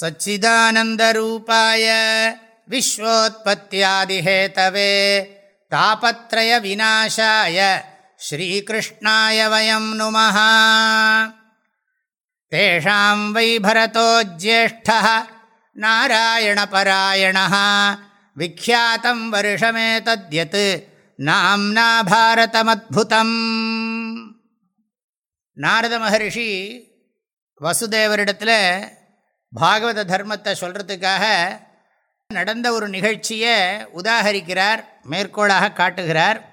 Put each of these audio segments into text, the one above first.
सच्चिदानन्दरूपाय विश्वोत्पत्त्यादिहेतवे तापत्रयविनाशाय श्रीकृष्णाय वयं नुमः तेषां वै भरतो ज्येष्ठः नारायणपरायणः विख्यातं वर्षमेतद्यत् नाम्ना भारतमद्भुतम् नारदमहर्षि वसुदेवरिडत्ले பாகவத தர்மத்தை சொல்கிறதுக்காக நடந்த ஒரு நிகழ்ச்சியை உதாகரிக்கிறார் மேற்கோளாக காட்டுகிறார்.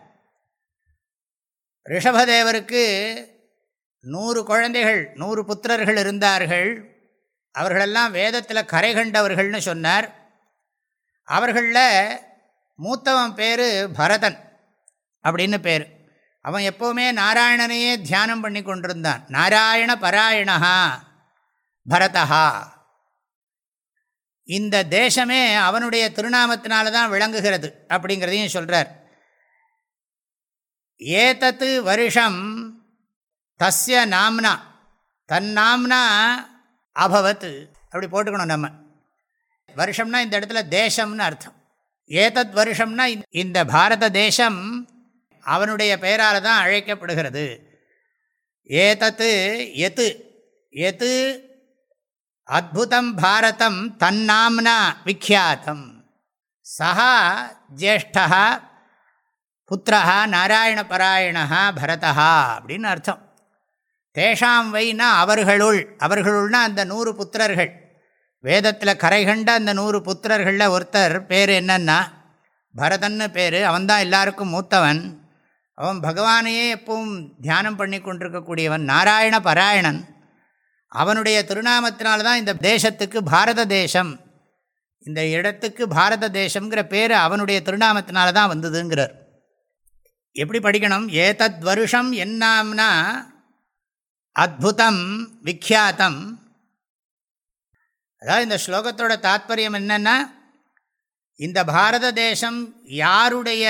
ரிஷபதேவருக்கு நூறு குழந்தைகள் நூறு புத்திரர்கள் இருந்தார்கள். அவர்களெல்லாம் வேதத்தில் கரை கண்டவர்கள்னு சொன்னார். அவர்களில் மூத்தவன் பேர் பரதன் அப்படின்னு பேர். அவன் எப்போவுமே நாராயணனையே தியானம் பண்ணி கொண்டிருந்தான். நாராயண பராயணா பரதஹா. இந்த தேசமே அவனுடைய திருநாமத்தினால தான் விளங்குகிறது அப்படிங்கிறதையும் சொல்கிறார் ஏதத்து வருஷம் தஸ்ய நாம்னா தன் நாம்னா அபவத் அப்படி போட்டுக்கணும் நம்ம. வருஷம்னா இந்த இடத்துல தேசம்னு அர்த்தம். ஏதத் வருஷம்னா இந்த பாரத தேசம் அவனுடைய பெயரால் தான் அழைக்கப்படுகிறது. ஏதத்து எத்து எத்து அத்புதம் பாரதம் தன்னாம்னா விக்கியாத்தம் சஹா ஜேஷ்டா புத்திரா நாராயணபராயணா பரதா அப்படின்னு அர்த்தம். தேஷாம் வைனா அவர்களுள் அவர்களுள்னா அந்த நூறு புத்திரர்கள். வேதத்தில் கரைகண்ட அந்த நூறு புத்திரர்களில் ஒருத்தர் பேர் என்னன்னா பரதன்னு பேர் அவன்தான் எல்லாருக்கும் மூத்தவன். அவன் பகவானையே எப்பவும் தியானம் பண்ணி கொண்டிருக்கக்கூடியவன் நாராயண பராயணன் அவனுடைய திருநாமத்தினால்தான் இந்த தேசத்துக்கு பாரத தேசம். இந்த இடத்துக்கு பாரத தேசம்ங்கிற பேர் அவனுடைய திருநாமத்தினால தான் வந்ததுங்கிறார். எப்படி படிக்கணும்? ஏதத் வருஷம் என்னாம்னா அத்புதம் விக்யாத்தம் அதாவது இந்த ஸ்லோகத்தோட தாத்பரியம் என்னென்னா இந்த பாரத தேசம் யாருடைய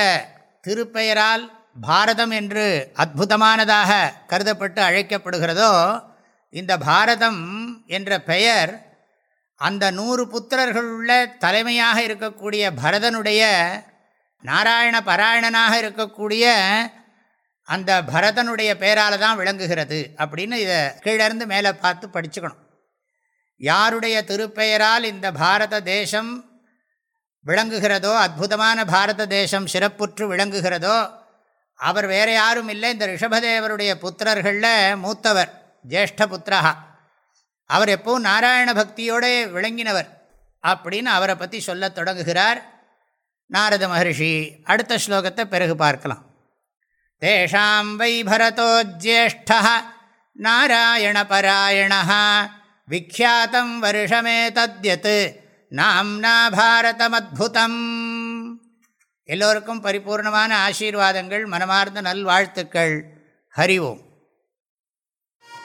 திருப்பெயரால் பாரதம் என்று அற்புதமானதாக கருதப்பட்டு அழைக்கப்படுகிறதோ இந்த பாரதம் என்ற பெயர் அந்த நூறு புத்திரர்கள் உள்ள தலைமையாக இருக்கக்கூடிய பரதனுடைய நாராயண பாராயணனாக இருக்கக்கூடிய அந்த பரதனுடைய பெயரால் தான் விளங்குகிறது அப்படின்னு இதை கீழேருந்து மேலே பார்த்து படிச்சுக்கணும். யாருடைய திருப்பெயரால் இந்த பாரத தேசம் விளங்குகிறதோ அற்புதமான பாரத தேசம் சிறப்புற்று விளங்குகிறதோ அவர் வேறு யாரும் இல்லை இந்த ரிஷபதேவருடைய புத்திரர்களில் மூத்தவர். ஜேஷ்டபுத்திரா. அவர் எப்போவும் நாராயண பக்தியோடு விளங்கினவர். அப்படின்னு அவரை பற்றி சொல்ல தொடங்குகிறார் நாரத மகர்ஷி. அடுத்த ஸ்லோகத்தை பிறகு பார்க்கலாம். தேஷாம் வை பரதோ ஜேஷ்ட. நாராயணபராயண. விக்கியாத்தம் வருஷமே தத்யத். நாம்னா பாரதமத்புதம். எல்லோருக்கும் பரிபூர்ணமான ஆசீர்வாதங்கள் மனமார்ந்த நல்வாழ்த்துக்கள். ஹரிவோம்